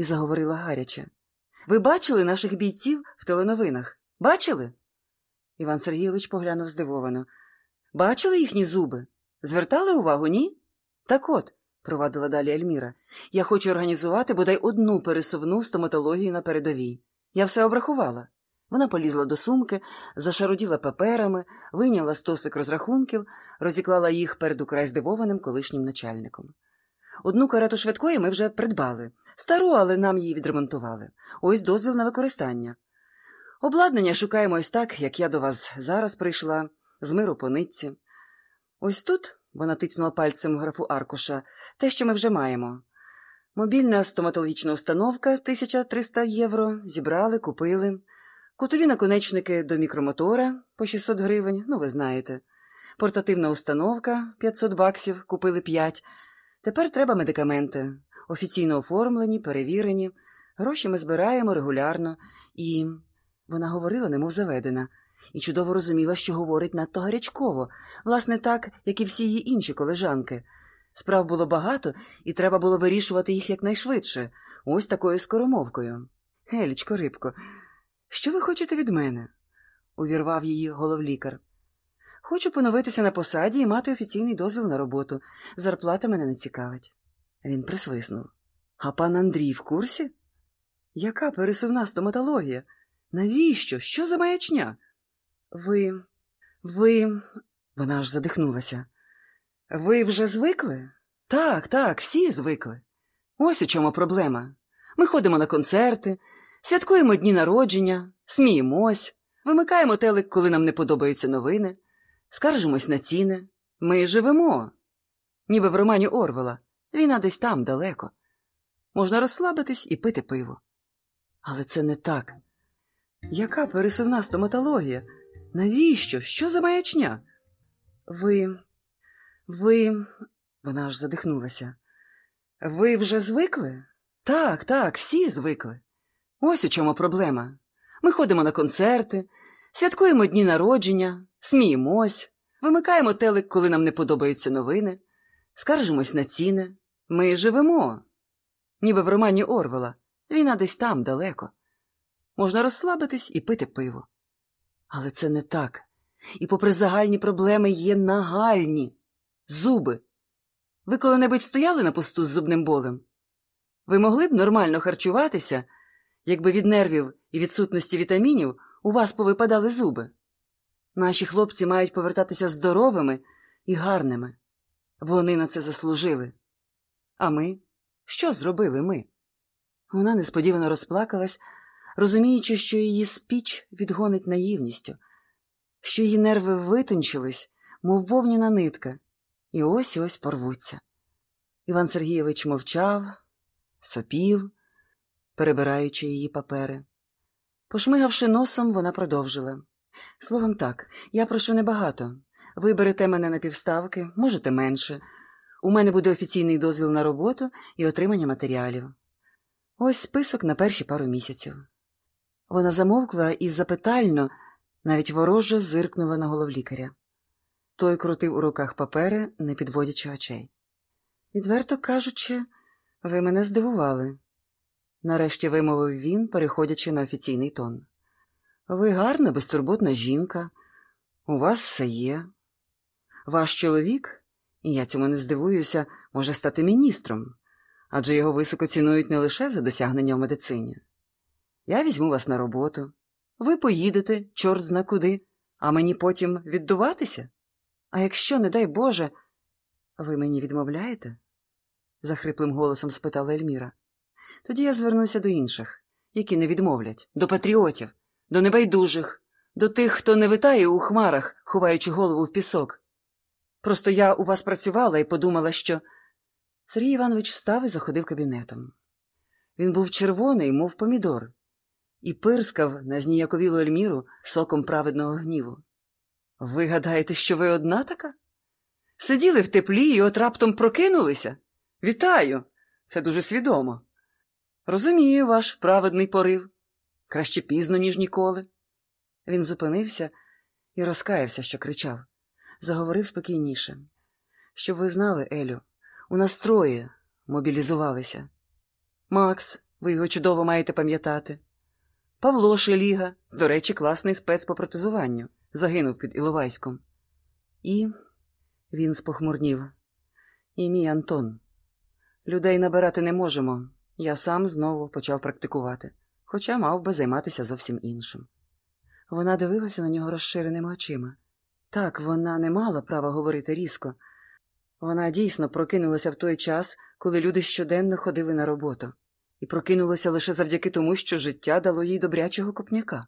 і заговорила гаряче. Ви бачили наших бійців в теленовинах? Бачили? Іван Сергійович поглянув здивовано. Бачили їхні зуби? Звертали увагу, ні? Так от, провадила далі Ельміра, я хочу організувати бодай одну пересувну стоматологію на передовій. Я все обрахувала. Вона полізла до сумки, зашаруділа паперами, вийняла стосик розрахунків, розіклала їх перед украй здивованим колишнім начальником. Одну карету швидкої ми вже придбали, стару, але нам її відремонтували. Ось дозвіл на використання. Обладнання шукаємо ось так, як я до вас зараз прийшла, з миру по нитці. Ось тут, вона тицнула пальцем графу аркуша, те, що ми вже маємо. Мобільна стоматологічна установка 1300 євро, зібрали, купили. Кутові наконечники до мікромотора по 600 гривень, ну ви знаєте. Портативна установка 500 баксів, купили 5. Тепер треба медикаменти. Офіційно оформлені, перевірені. Гроші ми збираємо регулярно і. Вона говорила, немов заведена, і чудово розуміла, що говорить надто гарячково, власне, так, як і всі її інші колежанки. Справ було багато, і треба було вирішувати їх якнайшвидше, ось такою скоромовкою. Гелічко, рибко, що ви хочете від мене? увірвав її головлікар. Хочу поновитися на посаді і мати офіційний дозвіл на роботу. Зарплата мене не цікавить. Він присвиснув. А пан Андрій в курсі? Яка пересувна стоматологія? Навіщо? Що за маячня? Ви. ви. Вона аж задихнулася. Ви вже звикли? Так, так, всі звикли. Ось у чому проблема. Ми ходимо на концерти, святкуємо дні народження, сміємось, вимикаємо телек, коли нам не подобаються новини, скаржимось на ціни. Ми живемо. Ніби в романі Орвела. Війна десь там далеко. Можна розслабитись і пити пиво. Але це не так. Яка пересувна стоматологія? Навіщо? Що за маячня? Ви. ви. Вона аж задихнулася. Ви вже звикли? Так, так, всі звикли. Ось у чому проблема. Ми ходимо на концерти, святкуємо дні народження, сміємось, вимикаємо телек, коли нам не подобаються новини, скаржимось на ціни. Ми живемо. Ніби в романі Орвела. Війна десь там далеко. Можна розслабитись і пити пиво. Але це не так. І, попри загальні проблеми, є нагальні зуби. Ви коли-небудь стояли на посту з зубним болем? Ви могли б нормально харчуватися, якби від нервів і відсутності вітамінів у вас повипадали зуби? Наші хлопці мають повертатися здоровими і гарними. Вони на це заслужили. А ми? Що зробили ми? Вона несподівано розплакалась, розуміючи, що її спіч відгонить наївністю, що її нерви витончились, мов вовняна нитка, і ось ось порвуться. Іван Сергійович мовчав, сопів, перебираючи її папери. Пошмигавши носом, вона продовжила. Словом так, я прошу небагато. Ви берете мене на півставки, можете менше. У мене буде офіційний дозвіл на роботу і отримання матеріалів. Ось список на перші пару місяців. Вона замовкла і запитально, навіть вороже, зиркнула на головлікаря. Той крутив у руках папери, не підводячи очей. Відверто кажучи, ви мене здивували, нарешті вимовив він, переходячи на офіційний тон. Ви гарна, безтурботна жінка, у вас все є. Ваш чоловік, і я цьому не здивуюся, може стати міністром, адже його високо цінують не лише за досягнення в медицині. Я візьму вас на роботу. Ви поїдете, чорт зна куди, а мені потім віддуватися? А якщо, не дай Боже, ви мені відмовляєте? захриплим голосом спитала Ельміра. Тоді я звернуся до інших, які не відмовлять, до патріотів, до небайдужих, до тих, хто не витає у хмарах, ховаючи голову в пісок. Просто я у вас працювала і подумала, що. Сергій Іванович встав і заходив кабінетом. Він був червоний, мов помідор, і пирскав на зніяковілу Ельміру соком праведного гніву. Ви гадаєте, що ви одна така? Сиділи в теплі і от раптом прокинулися? Вітаю! Це дуже свідомо. Розумію ваш праведний порив. Краще пізно, ніж ніколи. Він зупинився і розкаявся, що кричав. Заговорив спокійніше. Щоб ви знали, Елю, у нас троє мобілізувалися. Макс, Ви його чудово маєте пам'ятати. Павло Шеліга, до речі, класний спец по протезуванню, загинув під Іловайськом. І він спохмурнів. І мій Антон. Людей набирати не можемо. Я сам знову почав практикувати, хоча мав би займатися зовсім іншим. Вона дивилася на нього розширеними очима. Так, вона не мала права говорити різко. Вона дійсно прокинулася в той час, коли люди щоденно ходили на роботу, і прокинулася лише завдяки тому, що життя дало їй добрячого копняка.